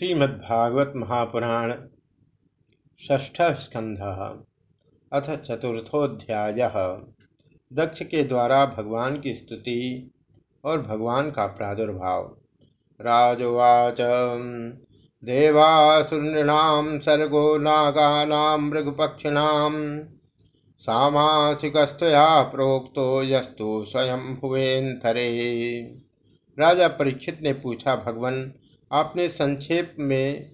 श्रीमद्भागवत महापुराण ष्ठ स्कंध अथ चतुर्थोध्याय दक्ष के द्वारा भगवान की स्तुति और भगवान का प्रादुर्भाव। राजवाच देवासुरृणाम सर्गो नागानां मृगपक्षिणाम सामासिकस्तया प्रोक्तो यस्तु स्वयं भुवेन्थरे राजा परीक्षित ने पूछा, भगवान आपने संक्षेप में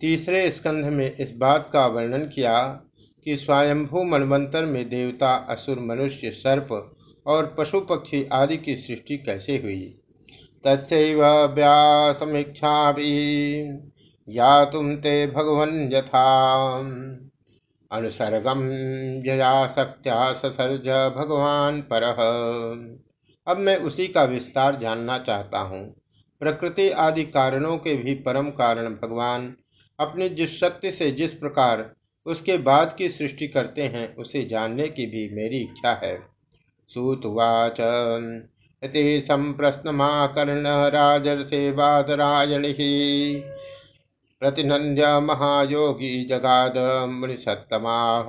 तीसरे स्कंध में इस बात का वर्णन किया कि स्वयंभू मनवंतर में देवता, असुर, मनुष्य, सर्प और पशु पक्षी आदि की सृष्टि कैसे हुई? तस्व व्यासमीक्षा भी या तुम ते भगवन यथा। अनुसर्गम जया सत्या ससर्ज भगवान पर। अब मैं उसी का विस्तार जानना चाहता हूँ। प्रकृति आदि कारणों के भी परम कारण भगवान अपनी जिस शक्ति से जिस प्रकार उसके बाद की सृष्टि करते हैं, उसे जानने की भी मेरी इच्छा है। सूतवाच इति संप्रश्नमाकर्ण राजर्षे बादरायणि प्रतिनंद्य महायोगी जगाद मुनिसत्तमाह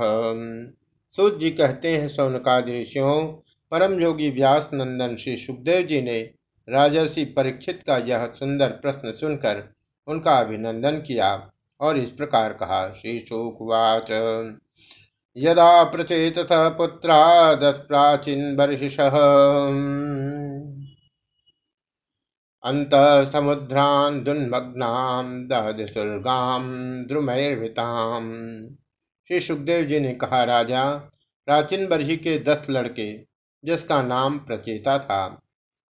सूत जी कहते हैं, सौनकादि ऋषियों, परम योगी व्यास नंदन श्री सुखदेव जी ने राजर्षि परीक्षित का यह सुंदर प्रश्न सुनकर उनका अभिनंदन किया और इस प्रकार कहा, श्री शुकवाच। यदा प्रचेत पुत्रा दस प्राचीन बर्हिष। अंत समुद्रान दुन्मग्नाम दहदुर्गाम द्रुमैर्विताम। श्री सुखदेव जी ने कहा, राजा, प्राचीन बर्ही के दस लड़के, जिसका नाम प्रचेता था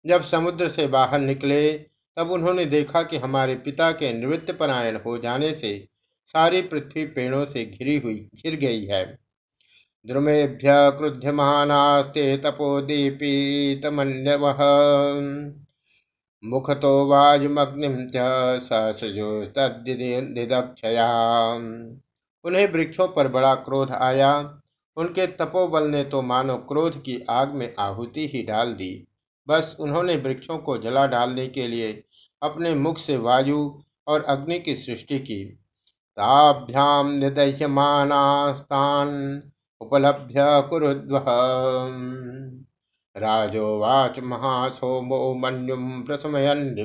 जब समुद्र से बाहर निकले, तब उन्होंने देखा कि हमारे पिता के निवृत्त परायण हो जाने से सारी पृथ्वी पेड़ों से घिरी हुई, घिर गई है। द्रुमेभ्य क्रुध्यमानास्ते तपोदीपीतमन्यव मुखतो वायुमग्निम सहसृजोस्तक्षया उन्हें वृक्षों पर बड़ा क्रोध आया। उनके तपोबल ने तो मानो क्रोध की आग में आहुति ही डाल दी। बस उन्होंने वृक्षों को जला डालने के लिए अपने मुख से वायु और अग्नि की सृष्टि की। ताभ्याम निदह्यमानास्तान उपलभ्य कुरुद्व राजोवाच महासोमो मन्युम प्रसमयन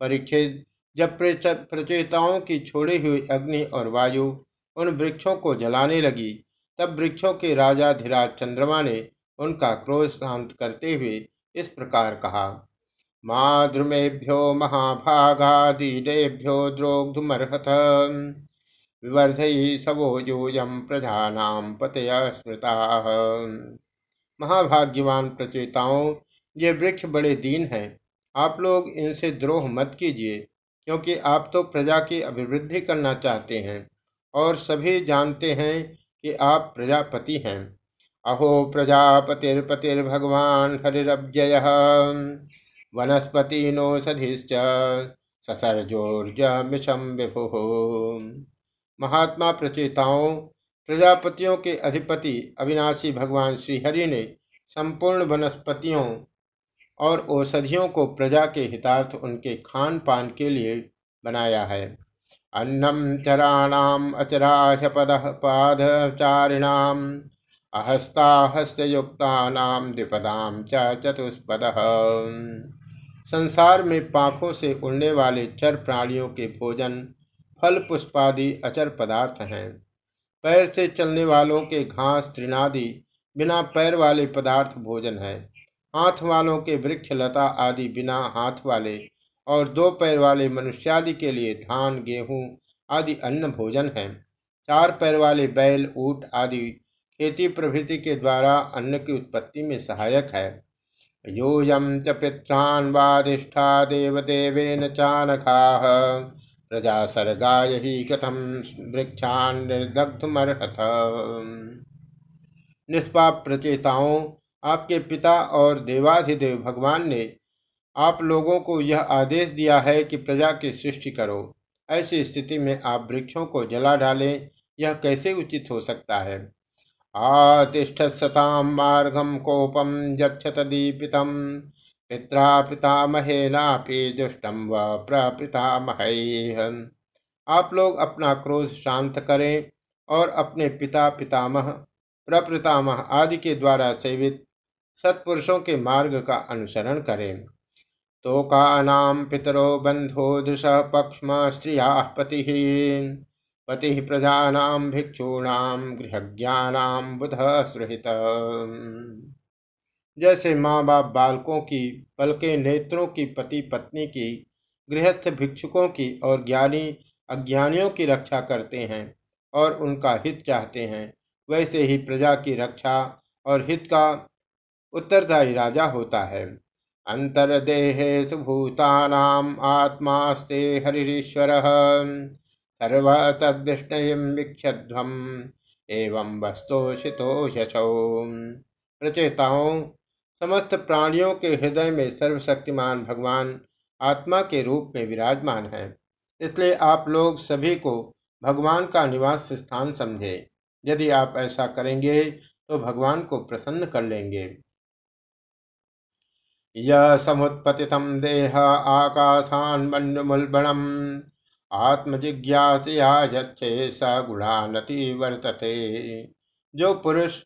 परीक्षित जब प्रचेताओं की छोड़ी हुई अग्नि और वायु उन वृक्षों को जलाने लगी, तब वृक्षों के राजा धीराज चंद्रमा ने उनका क्रोध शांत करते हुए इस प्रकार कहा माद्रुमेभ्यो महाभागादीडेभ्यो द्रोग्धुमर्हत। विवर्धयी सवो यूयम प्रजानाम पतय स्मृता। महाभाग्यवान प्रचेताओं, ये वृक्ष बड़े दीन हैं। आप लोग इनसे द्रोह मत कीजिए, क्योंकि आप तो प्रजा की अभिवृद्धि करना चाहते हैं, और सभी जानते हैं कि आप प्रजापति हैं। अहो प्रजापतिर्पतिर्भगवान् हरिरव्यय। वनस्पतिनोषधिश्च ससर्जोर्जमिषम विभु। महात्मा प्रचेताओं, प्रजापतियों के अधिपति अविनाशी भगवान श्रीहरि ने संपूर्ण वनस्पतियों और औषधियों को प्रजा के हितार्थ उनके खान पान के लिए बनाया है। अन्नम चराणाम अचराह पद पादचारिणाम अहस्ताहस्तयुक्तानाम द्विपदाम च चतुष्पद। संसार में पाखों से उड़ने वाले चर प्राणियों के भोजन, फल पुष्पादि अचर पदार्थ हैं। पैर से चलने वालों के घास, तृणादि बिना पैर वाले पदार्थ भोजन है। हाथ वालों के वृक्ष, लता आदि बिना हाथ वाले और दो पैर वाले मनुष्यादि के लिए धान, गेहूँ आदि अन्न भोजन है। चार पैर वाले बैल, ऊट आदि खेती प्रभृति के द्वारा अन्न की उत्पत्ति में सहायक है। यूयम च पित्रान वादिष्ठा देवदेवेन चानखा प्रजा सर्गाय ही कथम वृक्षान निर्दग्धमर्हथ निष्पाप प्रचेताओं, आपके पिता और देवाधिदेव भगवान ने आप लोगों को यह आदेश दिया है कि प्रजा की सृष्टि करो। ऐसी स्थिति में आप वृक्षों को जला डालें, यह कैसे उचित हो सकता है? आतिष्ठत्सतां मार्गं कोपं दीपितं। पिता पितामहेनापि दुष्टम व प्रपितामह। आप लोग अपना क्रोध शांत करें और अपने पिता पितामह, प्रपितामह आदि के द्वारा सेवित सत्पुरुषों के मार्ग का अनुसरण करें। तो का नाम पितरो बंधो दुष पक्ष्म स्त्रिया पति। पति प्रजानाम भिक्षूणाम गृहज्ञानाम बुध सुहित जैसे माँ बाप बालकों की पलके नेत्रों की पति पत्नी की, गृहस्थ भिक्षुकों की और ज्ञानी अज्ञानियों की रक्षा करते हैं और उनका हित चाहते हैं, वैसे ही प्रजा की रक्षा और हित का उत्तरदायी राजा होता है। अंतर्देहे सुभूतानाम आत्मास्ते हरिश्वर सर्व एवं समस्त प्राणियों के हृदय में सर्वशक्तिमान भगवान आत्मा के रूप में विराजमान है। इसलिए आप लोग सभी को भगवान का निवास स्थान समझे। यदि आप ऐसा करेंगे तो भगवान को प्रसन्न कर लेंगे। यह समुत्पति देह आकाशान मन्युमुलबणम आत्मजिज्ञासया यच्छे स गुणानति वर्तते। जो पुरुष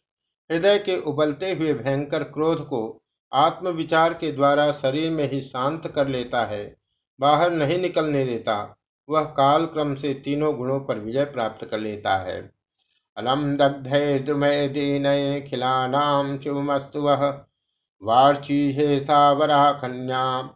हृदय के उबलते हुए भयंकर क्रोध को आत्मविचार के द्वारा शरीर में ही शांत कर लेता है, बाहर नहीं निकलने देता, वह काल क्रम से तीनों गुणों पर विजय प्राप्त कर लेता है। अलम दग्धे द्रुमय दीन खिलानाम शुभमस्तु वह वार्षी हे सावरा कन्या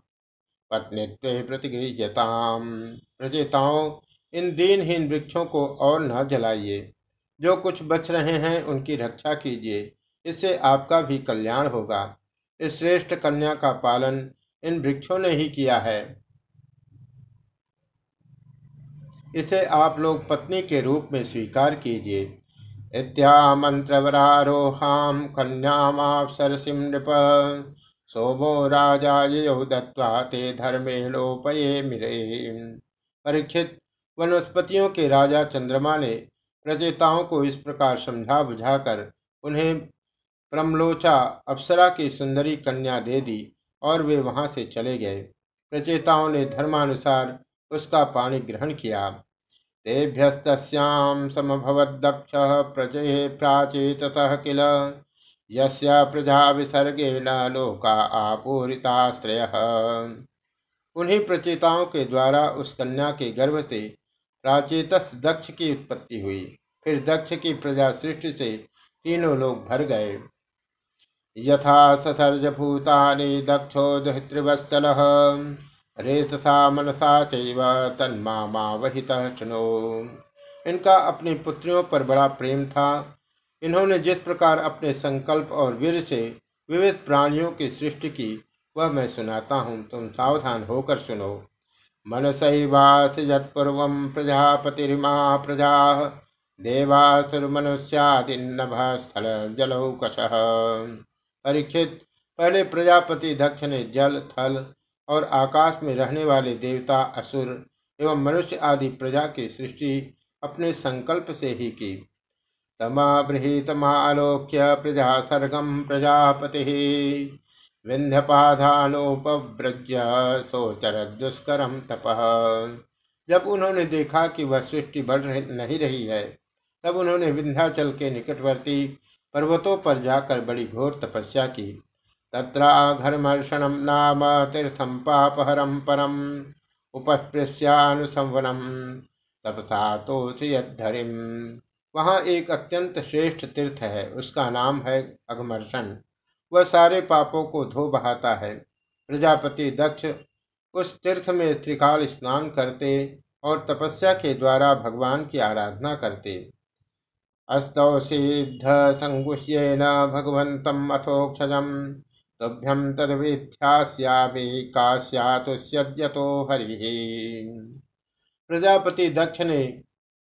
पत्नीत्व प्रतिगृहताम प्रजेताओं इन दीनहीन वृक्षों को और न जलाइए। जो कुछ बच रहे हैं, उनकी रक्षा कीजिए। इससे आपका भी कल्याण होगा। इस श्रेष्ठ कन्या का पालन इन वृक्षों ने ही किया है। इसे आप लोग पत्नी के रूप में स्वीकार कीजिए। इत्या मंत्रवरारोहाम कन्यामापसरसिम नृप सोमो राजा यो दत्वा ते धर्मेणोपये मिरे। परीक्षित वनस्पतियों के राजा चंद्रमा ने प्रजेताओं को इस प्रकार समझा बुझाकर उन्हें प्रमलोचा अप्सरा की सुंदरी कन्या दे दी और वे वहाँ से चले गए। प्रचेताओं ने धर्मानुसार उसका पाणी ग्रहण किया। तेभ्यस्तस्यां समभवद्दक्ष प्रजे प्राचेततः किल। यस्य प्रजा विसर्गेण लोका आपूरिताश्रय। उन्हीं प्रचेताओं के द्वारा उस कन्या के गर्भ से प्राचेत दक्ष की उत्पत्ति हुई। फिर दक्ष की प्रजा सृष्टि से तीनों लोग भर गए। यथा ससर्ज भूतानि दक्षो दहितृवत्सलः रेतसा मनसा चैव तन्मामावहितः चुनो इनका अपनी पुत्रियों पर बड़ा प्रेम था। इन्होंने जिस प्रकार अपने संकल्प और वीर से विविध प्राणियों की सृष्टि की, वह मैं सुनाता हूँ। तुम सावधान होकर सुनो। मनसैवास यत्पूर्व प्रजापतिरिमा प्रजा देवासुरमनुष्यादिन्नभ स्थल जलौकश परीक्षित, पहले प्रजापति दक्ष ने जल, थल और आकाश में रहने वाले देवता, असुर एवं मनुष्य आदि प्रजा की सृष्टि अपने संकल्प से ही की। तमाबृहितमालोक्य प्रजा सर्गम प्रजापति। विंध्यपाधानोपव्रज्य सोचर दुष्करम तप। जब उन्होंने देखा कि वह सृष्टि बढ़ रही, नहीं रही है तब उन्होंने विंध्याचल के निकटवर्ती पर्वतों पर जाकर बड़ी घोर तपस्या की। तत्राघर्मर्षणं नाम तीर्थम पापहरम परम उपस्पृश्यानुसंवनम। तपसा तो तोषयधरिम वहाँ एक अत्यंत श्रेष्ठ तीर्थ है। उसका नाम है अघमर्षण। वह सारे पापों को धो बहाता है। प्रजापति दक्ष उस तीर्थ में स्त्रिकाल स्नान करते और तपस्या के द्वारा भगवान की आराधना करते। अस्तौ सिद्ध संगुह्येन भगवन्तम् अथोक्षजम्। तुभ्यं तदविध्यास्यामि काश्यातुष्यद्यतो हरिः। प्रजापति दक्ष ने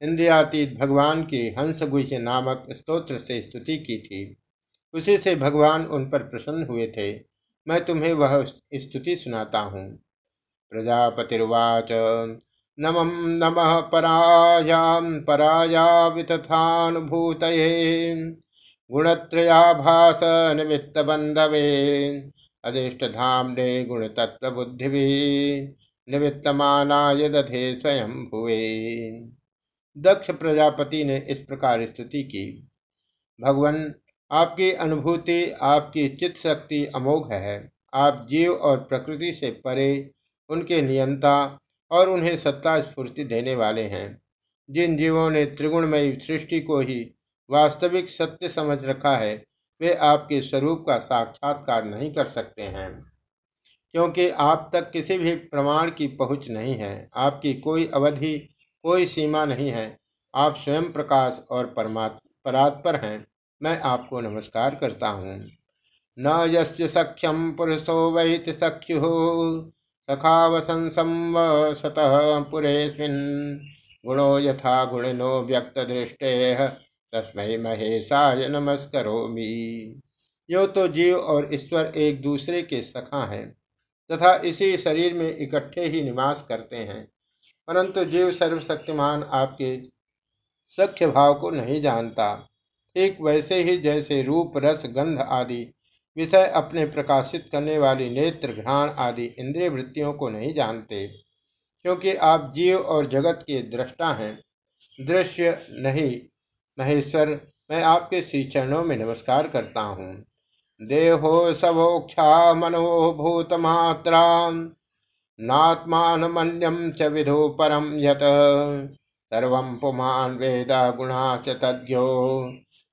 इंद्रियातीत भगवान की हंसगुह्य नामक स्तोत्र से स्तुति की थी। उसी से भगवान उन पर प्रसन्न हुए थे। मैं तुम्हें वह स्तुति सुनाता हूँ। प्रजापतिर्वाच, नमं नमः परायां पराया वितथानुभूतये गुणत्रयाभासनिमित्तबन्धवे अदिष्ट धाम ने गुण तत्व बुद्धि भी निवृत्तमानाय दधे स्वयं हुए दक्ष प्रजापति ने इस प्रकार स्तुति की। भगवान, आपकी अनुभूति, आपकी चित्त शक्ति अमोघ है। आप जीव और प्रकृति से परे, उनके नियंता और उन्हें सत्ता स्फूर्ति देने वाले हैं। जिन जीवों ने त्रिगुणमयी सृष्टि को ही वास्तविक सत्य समझ रखा है, वे आपके स्वरूप का साक्षात्कार नहीं कर सकते हैं। क्योंकि आप तक किसी भी प्रमाण की पहुँच नहीं है। आपकी कोई अवधि कोई सीमा नहीं है। आप स्वयं प्रकाश और परात्पर हैं। मैं आपको नमस्कार करता हूँ। न यस्य सख्यम पुरुषो वैति सख्यु सखावसंसं वसतः पुरेऽस्मिन्। गुणो यथा गुणिनो व्यक्तदृष्टेः, तस्मै महेशाय नमस्करोमि। यो तो जीव और ईश्वर एक दूसरे के सखा हैं, तथा इसी शरीर में इकट्ठे ही निवास करते हैं। परंतु जीव सर्वशक्तिमान आपके सख्य भाव को नहीं जानता। ठीक वैसे ही जैसे रूप, रस, गंध आदि विषय अपने प्रकाशित करने वाली नेत्र, घ्राण आदि इंद्रिय वृत्तियों को नहीं जानते, क्योंकि आप जीव और जगत के दृष्टा हैं। दृश्य नहीं, महेश्वर, मैं आपके श्री चरणों में नमस्कार करता हूँ। देहो सवोक्षा मनोभूत मात्रा नात्मान मन्यम च विधो परम यत। सर्व पुमान वेद गुणा तद्यो।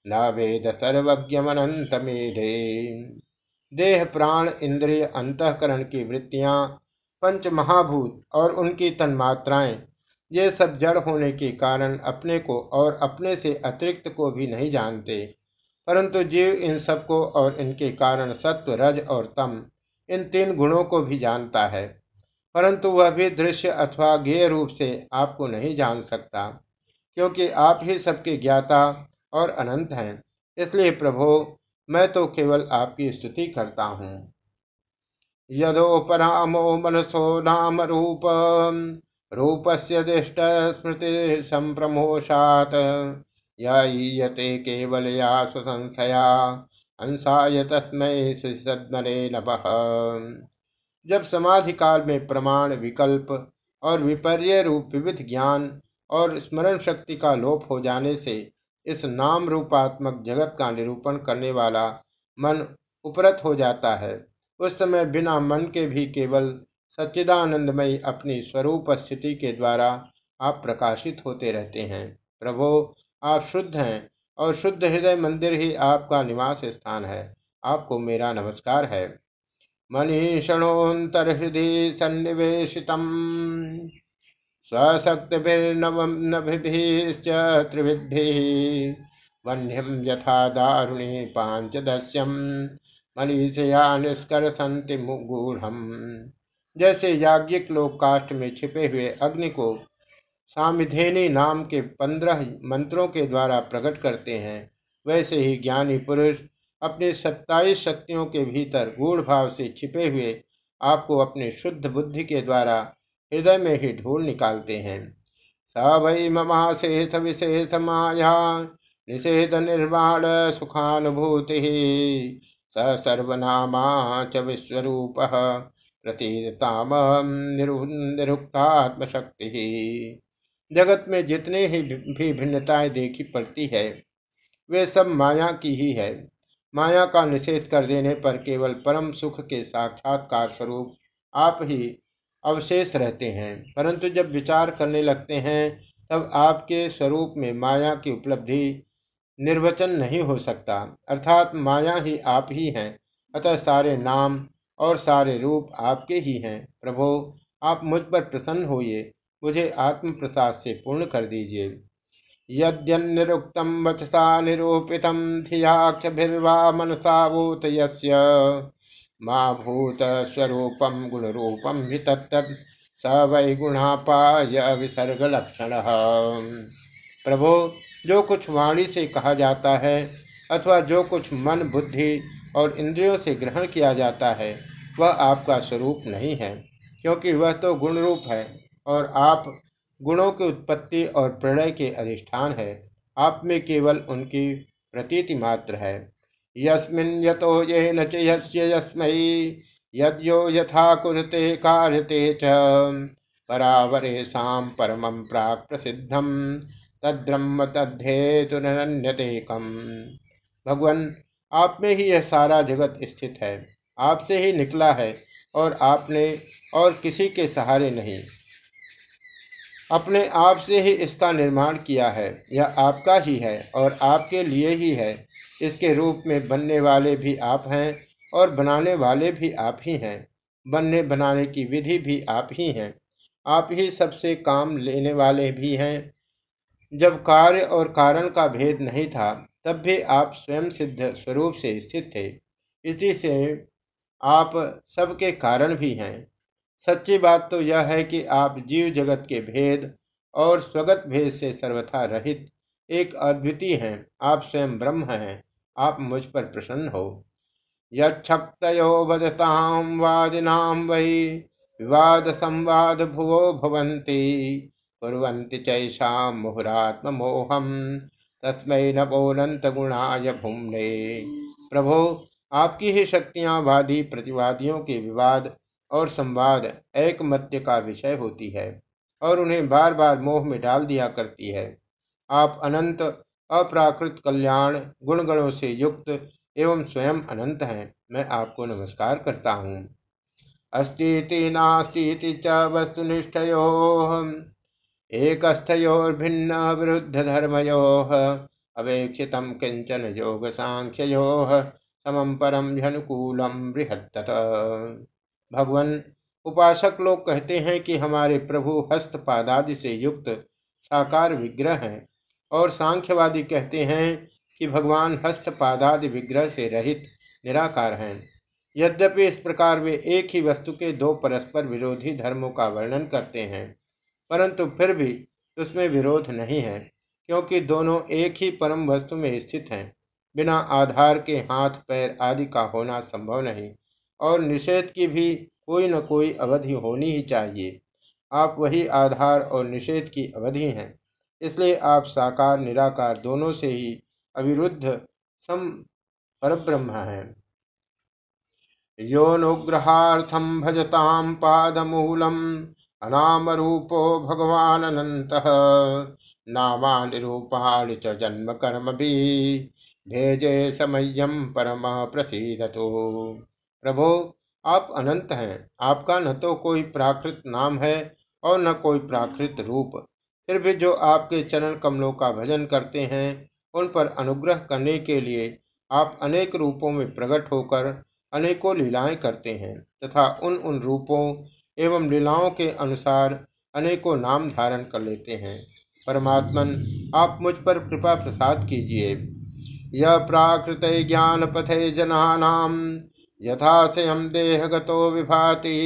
न वेद सर्वज्ञमनंत मेढे देह प्राण इंद्रिय अंतकरण की वृत्तियाँ, पंच महाभूत और उनकी तन्मात्राएँ, ये सब जड़ होने के कारण अपने को और अपने से अतिरिक्त को भी नहीं जानते। परंतु जीव इन सबको और इनके कारण सत्व, रज और तम, इन तीन गुणों को भी जानता है। परंतु वह भी दृश्य अथवा गेय रूप से आपको नहीं जान सकता, क्योंकि आप ही सबके ज्ञाता और अनंत हैं। इसलिए प्रभो, मैं तो केवल आपकी स्तुति करता हूँ। यदोपरामो मनसो नाम रूप, रूपस्य दिष्ट स्मृति संप्रमोषात यीयते केवलया सुसंशया हंसाय तस्मय सुसद्मरे नभः जब समाधि काल में प्रमाण, विकल्प और विपर्य रूप विविध ज्ञान और स्मरण शक्ति का लोप हो जाने से इस नाम रूपात्मक जगत का निरूपण करने वाला मन उपरत हो जाता है। उस समय बिना मन के भी केवल सच्चिदानंदमय अपनी स्वरूप स्थिति के द्वारा आप प्रकाशित होते रहते हैं। प्रभो, आप शुद्ध हैं और शुद्ध हृदय मंदिर ही आपका निवास स्थान है। आपको मेरा नमस्कार है। मनीषणोत्तर हृदय सन्निवेशितम। स्वशक्तिभिर्नभिभिश्च त्रिविद्भिः वह्निं यथा दारुणे पांचदस्यम मनीषया निष्कर्षन्ति गूढ़ जैसे याज्ञिक लोग काष्ट में छिपे हुए अग्नि को सामिधेनी नाम के पंद्रह मंत्रों के द्वारा प्रकट करते हैं, वैसे ही ज्ञानी पुरुष अपने सत्ताईस शक्तियों के भीतर गूढ़ भाव से छिपे हुए आपको अपने शुद्ध बुद्धि के द्वारा हृदय में ही ढूल निकालते हैं। स वै ममाशेष विशेष माया, निषेध निर्वाण सुखानुभूति। स सर्वनामा च विश्वरूप प्रतीताम निरुक्तात्म शक्ति जगत में जितने ही भी भिन्नताएँ देखी पड़ती है, वे सब माया की ही है। माया का निषेध कर देने पर केवल परम सुख के साक्षात्कार स्वरूप आप ही अवशेष रहते हैं। परंतु जब विचार करने लगते हैं, तब आपके स्वरूप में माया की उपलब्धि निर्वचन नहीं हो सकता। अर्थात माया ही आप ही हैं, अतः सारे नाम और सारे रूप आपके ही हैं। प्रभो, आप मुझ पर प्रसन्न होइए, मुझे आत्म प्रसाद से पूर्ण कर दीजिए। यद्यनिरुक्तम वचसा निरूपित धियाक्षभिर्वा मनसावूत यस्य। माँ भूत स्वरूपम गुण रूपम भी तत्त स वै गुणापाय विसर्ग लक्षण प्रभो, जो कुछ वाणी से कहा जाता है अथवा जो कुछ मन, बुद्धि और इंद्रियों से ग्रहण किया जाता है, वह आपका स्वरूप नहीं है, क्योंकि वह तो गुण रूप है और आप गुणों की उत्पत्ति और प्रणय के अधिष्ठान है। आप में केवल उनकी प्रतीति मात्र है। यस्मिन् यतो यस्य यस्मै, यद्यो यथा कुरुते कार्यते च। परावरेशां परमं प्राक् प्रसिद्धं तद्ब्रह्म तद्धेतुरन्यदेकम् भगवान, आप में ही यह सारा जगत स्थित है। आपसे ही निकला है और आपने और किसी के सहारे नहीं। अपने आप से ही इसका निर्माण किया है। यह आपका ही है और आपके लिए ही है। इसके रूप में बनने वाले भी आप हैं और बनाने वाले भी आप ही हैं। बनने बनाने की विधि भी आप ही हैं। आप ही सबसे काम लेने वाले भी हैं। जब कार्य और कारण का भेद नहीं था, तब भी आप स्वयं सिद्ध स्वरूप से स्थित थे। इसी से आप सबके कारण भी हैं। सच्ची बात तो यह है कि आप जीव जगत के भेद और स्वगत भेद से सर्वथा रहित एक अद्वितीय हैं। आप स्वयं ब्रह्म हैं। आप मुझ पर प्रसन्न हो। यक्षक्तयो वदतां वादिनां वै विवाद संवाद भुवो भवन्ति। कुर्वन्ति चैषां मुहुरात्ममोहम्। तस्मै नमोनंत गुणाय भूमने। प्रभो, आपकी ही शक्तियाँ, वादी, प्रतिवादियों के विवाद और संवाद एकमत्य का विषय होती है और उन्हें बार बार मोह में डाल दिया करती है। आप अनंत, अप्राकृत कल्याण गुण गणों से युक्त एवं स्वयं अनंत हैं। मैं आपको नमस्कार करता हूँ। अस्ती नास्ती च वस्तुनिष्ठयो एकस्थयोर्भिन्न विरुद्ध धर्मयो, अवेक्षित किंचन योग सांख्यो समम परम अनुकूलम बृहत्त भगवान उपासक लोग कहते हैं कि हमारे प्रभु हस्त पादादि से युक्त साकार विग्रह हैं और सांख्यवादी कहते हैं कि भगवान हस्त पादादि विग्रह से रहित निराकार हैं। यद्यपि इस प्रकार वे एक ही वस्तु के दो परस्पर विरोधी धर्मों का वर्णन करते हैं, परंतु फिर भी उसमें विरोध नहीं है, क्योंकि दोनों एक ही परम वस्तु में स्थित हैं। बिना आधार के हाथ, पैर आदि का होना संभव नहीं। और निषेध की भी कोई न कोई अवधि होनी ही चाहिए। आप वही आधार और निषेध की अवधि हैं। इसलिए आप साकार, निराकार दोनों से ही अविरुद्ध सम परब्रह्म हैं। योनुग्रहार्थम भजताम पादमूलम अनाम रूपो भगवान नामानि रूपाणि च भी भेजे समयम परम प्रसीदतो। प्रभो, आप अनंत हैं। आपका न तो कोई प्राकृत नाम है और न कोई प्राकृत रूप। फिर भी जो आपके चरण कमलों का भजन करते हैं, उन पर अनुग्रह करने के लिए आप अनेक रूपों में प्रकट होकर अनेकों लीलाएँ करते हैं तथा उन उन रूपों एवं लीलाओं के अनुसार अनेकों नाम धारण कर लेते हैं। परमात्मन, आप मुझ पर कृपा प्रसाद कीजिए। यह प्राकृत ज्ञान पथे जनानाम। यथा स्वयं देहगतो विभाति।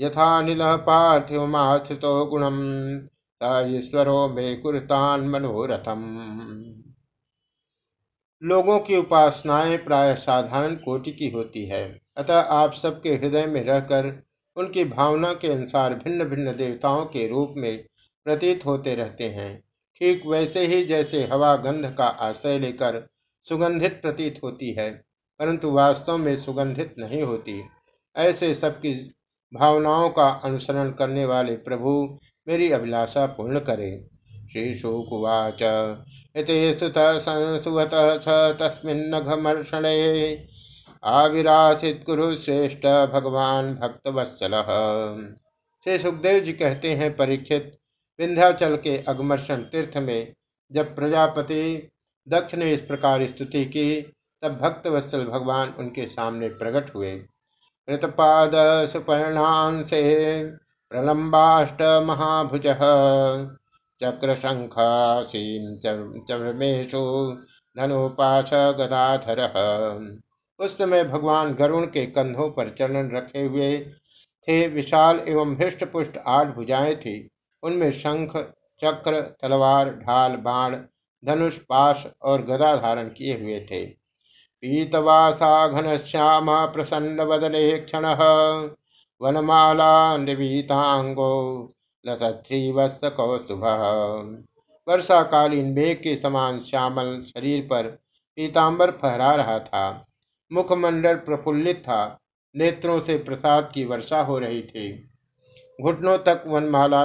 यथा नील पार्थिवमाश्रितो गुणम। ईश्वरो में कुरतान मनोरथम। लोगों की उपासनाएँ प्राय साधारण कोटि की होती है। अतः आप सबके हृदय में रहकर उनकी भावना के अनुसार भिन्न भिन्न देवताओं के रूप में प्रतीत होते रहते हैं। ठीक वैसे ही जैसे हवा गंध का आश्रय लेकर सुगंधित प्रतीत होती है। परंतु वास्तव में सुगंधित नहीं होती। ऐसे सबकी भावनाओं का अनुसरण करने वाले प्रभु मेरी अभिलाषा पूर्ण करे। श्री शुकुवाच। सुत संसुवत स तस्मिन्नघमर्षणे आविरासित गुरु श्रेष्ठ भगवान भक्त वत्सल श्री सुखदेव जी कहते हैं, परीक्षित विंध्याचल के अगमर्षण तीर्थ में जब प्रजापति दक्ष ने इस प्रकार स्तुति की तब भक्त वत्सल भगवान उनके सामने प्रकट हुए। कृतपाद सुपर्णांसे प्रलंबाष्ट महाभुज चक्र शंखासीन चरमेशु धनुपाश गदाधर। उस समय भगवान गरुण के कंधों पर चरण रखे हुए थे। विशाल एवं हृष्ट पुष्ट आठ भुजाएँ थी। उनमें शंख, चक्र, तलवार, ढाल, बाण, धनुष, पाश और गदा धारण किए हुए थे। पीतवासा घनश्याम प्रसन्न वदने क्षण वनमाला निवीतांगो लतत्रीवत्स कौस्तुभ। वर्षाकालीन मेघ के समान श्यामल शरीर पर पीताम्बर फहरा रहा था। मुखमंडल प्रफुल्लित था। नेत्रों से प्रसाद की वर्षा हो रही थी। घुटनों तक वनमाला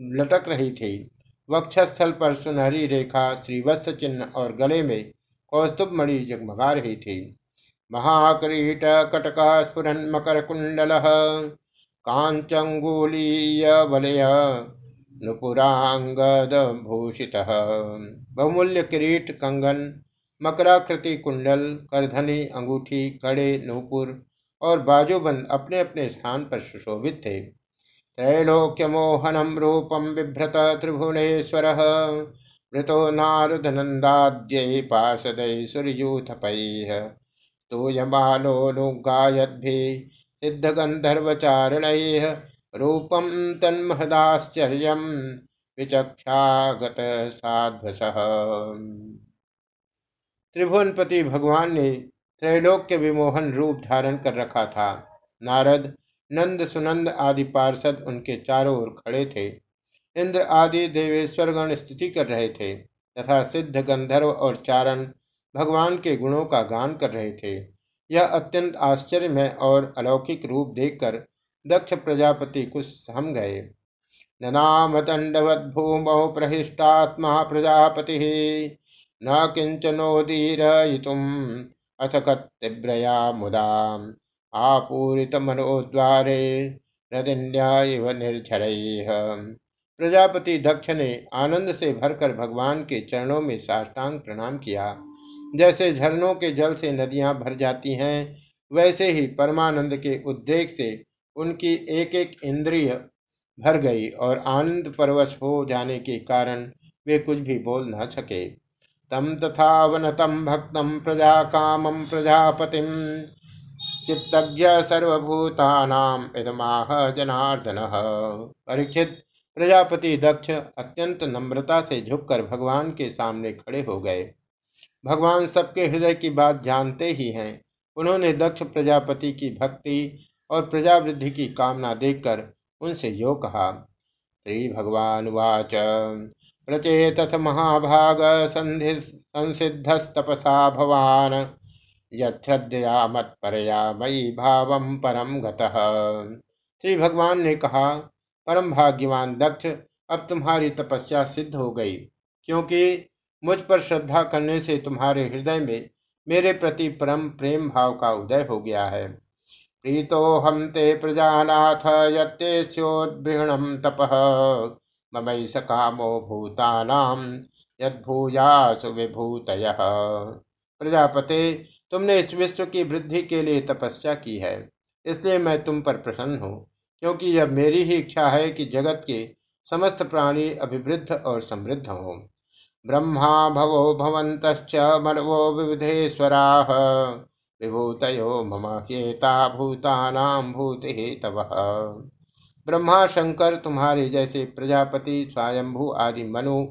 लटक रही थी। वक्षस्थल पर सुनहरी रेखा, श्रीवत्स चिन्ह और गले में कौस्तुभ मणि जगमगा रही थी महाकरीट कटक स्फुरन मकर कुंडल कांचंगुलीय वलय नुपुरांगद भूषित बहुमूल्य किरीट कंगन मकराकृति कुंडल करधनी, अंगूठी, कड़े, नूपुर और बाजूबंद अपने अपने स्थान पर सुशोभित थे। त्रैलोक्य मोहनम रूपम बिभ्रत त्रिभुवनेश्वर मृतो नारदनन्दाद्यै पार्षदै सूर्यूथपैः स्तूयमानोऽनुगायद्भिः सिद्धगन्धर्वचारणैः रूपं तन्महदाश्चर्यं विचक्षागत साध्वसः। त्रिभुवनपति भगवान ने त्रैलोक्य विमोहन रूप धारण कर रखा था। नारद, नंद सुनंद आदि पार्षद उनके चारों ओर खड़े थे। इंद्र आदि देवेश्वरगण स्थिति कर रहे थे, तथा सिद्ध गंधर्व और चारण भगवान के गुणों का गान कर रहे थे। यह अत्यंत आश्चर्यमय और अलौकिक रूप देखकर दक्ष प्रजापति कुछ सहम गए। नाम दंडवत भूमौ प्रहिष्टात्मा प्रजापति, न किंचनोदीर किंचनोदीरयितुम असकत तीव्रया मुदा। आपूरित मनोद्वारे निर्झर। प्रजापति दक्ष ने आनंद से भरकर भगवान के चरणों में साष्टांग प्रणाम किया। जैसे झरनों के जल से नदियाँ भर जाती हैं, वैसे ही परमानंद के उद्रेक से उनकी एक एक इंद्रिय भर गई और आनंद परवश हो जाने के कारण वे कुछ भी बोल न सके। तम तथा वनतम भक्तम प्रजा कामम प्रजापतिम चित्तज्ञ सर्वभूतानाम इदमाह जनार्दन। परीक्षित प्रजापति दक्ष अत्यंत नम्रता से झुककर भगवान के सामने खड़े हो गए। भगवान सबके हृदय की बात जानते ही हैं। उन्होंने दक्ष प्रजापति की भक्ति और प्रजावृद्धि की कामना देखकर उनसे यो कहा, श्री भगवान वाच प्रचेत महाभाग संधि संसिद्धस्तपसा भवान। यद्या मत्परया मई भाव परम गतः। श्री भगवान ने कहा परम भाग्यवान दक्ष, अब तुम्हारी तपस्या सिद्ध हो गई। क्योंकि मुझ पर श्रद्धा करने से तुम्हारे हृदय में मेरे प्रति परम प्रेम भाव का उदय हो गया है। प्रीतो हम ते प्रजानाथ ये योदृहणम तप ममई सकामो भूतानाम यदूयासु प्रजापते, तुमने इस विश्व की वृद्धि के लिए तपस्या की है, इसलिए मैं तुम पर प्रसन्न हूँ। क्योंकि यह मेरी ही इच्छा है कि जगत के समस्त प्राणी अभिवृद्ध और समृद्ध हो। ब्रह्मा भवो भवंत मनवो विविधेश्वरा। विभूत मम हेता भूतानाम भूत हेतव ब्रह्मा, शंकर, तुम्हारे जैसे प्रजापति स्वयंभू आदि मनु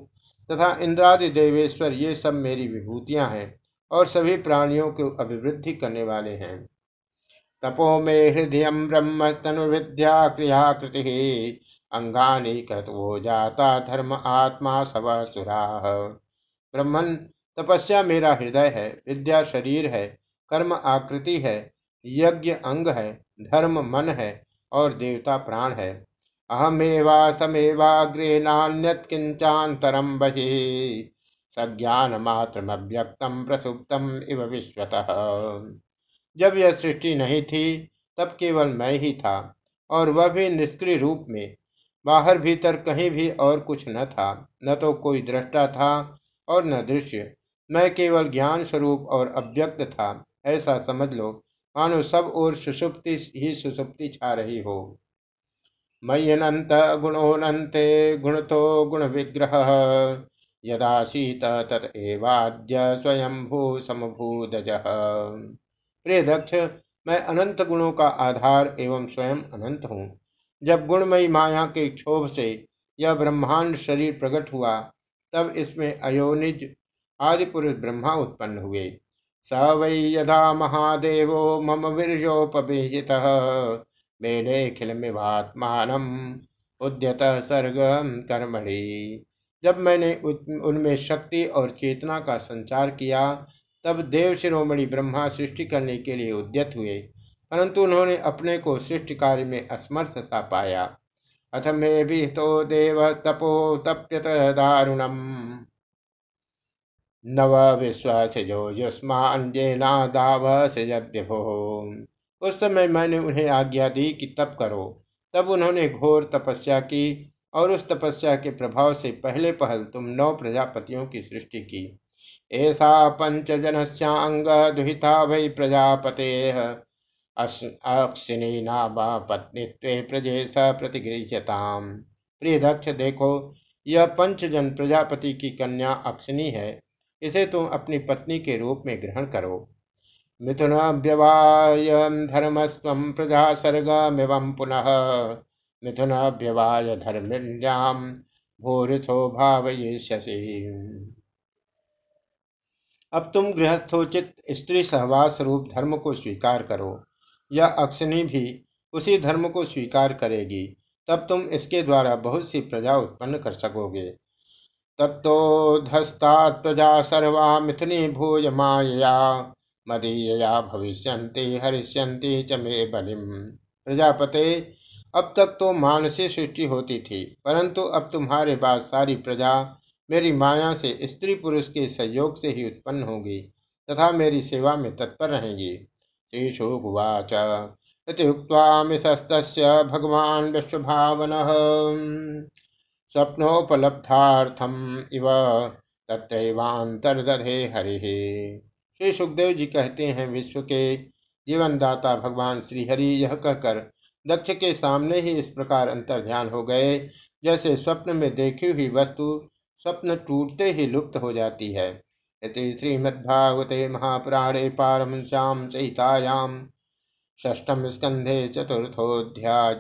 तथा इंद्रादि देवेश्वर, ये सब मेरी विभूतियाँ हैं और सभी प्राणियों को अभिवृद्धि करने वाले हैं। तपो में हृदय ब्रह्म विद्या क्रियाकृति। अंगानी वो जाता धर्म आत्मा सव सुरा ब्रह्मन, तपस्या मेरा हृदय है, विद्या शरीर है, कर्म आकृति है, यज्ञ अंग है, धर्म मन है और देवता प्राण है। अहमेवा समेवाग्रे नान्यत किंचातरम बहे। सज्ञान मात्र अव्यक्तम प्रसुप्तम इव विश्वतः। जब यह सृष्टि नहीं थी, तब केवल मैं ही था, और वह भी निष्क्रिय रूप में। बाहर भीतर कहीं भी और कुछ न था, न तो कोई दृष्टा था और न दृश्य। मैं केवल ज्ञान स्वरूप और अव्यक्त था, ऐसा समझ लो। मानो सब और सुषुप्ति ही सुसुप्ति छा रही हो। मय्यनंत गुणोनंते गुणतो गुण विग्रह यदासीत तत एवाद्य स्वयंभू समभूदज प्रिय दक्ष, मैं अनंत गुणों का आधार एवं स्वयं अनंत हूँ। जब गुणमयी माया के क्षोभ से यह ब्रह्मांड शरीर प्रकट हुआ, तब इसमें अयोनिज आदि पुरुष ब्रह्मा उत्पन्न हुए। स वै यदा महादेवो मम वीर्योपभिजित मेनेखिलमिवात्मान उद्यत सर्ग कर्मणि। जब मैंने उनमें शक्ति और चेतना का संचार किया तब देव शिरोमणि ब्रह्मा सृष्टि करने के लिए उद्यत हुए, परंतु उन्होंने अपने को सृष्टि कार्य में असमर्थ सा पाया। अथ मे भी तो देव तपो तप्यत दारुणम। नव विश्वासजो युष्मान्जेनादावसजद्यभो उस समय मैंने उन्हें आज्ञा दी कि तप करो। तब उन्होंने घोर तपस्या की और उस तपस्या के प्रभाव से पहले पहल तुम नौ प्रजापतियों की सृष्टि की। ऐसा पंच जनस्यांग दुहिता वै प्रजापते। अक्षिणी नाबा प्रजे स प्रतिगृह्यताम। प्रिय दक्ष, देखो, यह पंचजन प्रजापति की कन्या अक्षिणी है। इसे तुम अपनी पत्नी के रूप में ग्रहण करो। मिथुन व्यवाय धर्मस्व प्रजा सर्गमिवं पुनः। मिथुन व्यवाय धर्मिल्याम भूरिशो भावयिष्यसि अब तुम गृहस्थोचित स्त्री सहवास रूप धर्म को स्वीकार करो यह अक्षिणी भी उसी धर्म को स्वीकार करेगी, तब तुम इसके द्वारा बहुत सी प्रजा उत्पन्न कर सकोगे। तत्तोधस्तात् प्रजा सर्वा मिथुनी भूय मायया, मदीयया भविष्यन्ति, हरिष्यन्ति च मे बलिम। प्रजापते, अब तक तो मानसी सृष्टि होती थी, परंतु अब तुम्हारे बाद सारी प्रजा मेरी माया से, स्त्री पुरुष के सहयोग से ही उत्पन्न होगी, तथा मेरी सेवा में तत्पर रहेंगी। श्रीशुकुवाच इति भगवान स्वप्नोपलब्धार्थम इव तत्रैवांतर्दधे हरि। श्री सुखदेव जी कहते हैं, विश्व के जीवनदाता भगवान श्रीहरि यह कहकर दक्ष के सामने ही इस प्रकार अंतर ध्यान हो गए, जैसे स्वप्न में देखी हुई वस्तु स्वप्न टूटते ही लुप्त हो जाती है। ये श्रीमद्भागवते महापुराणे पारमश्याम चैतायाम षष्ठम स्कंधे चतुर्थोध्याय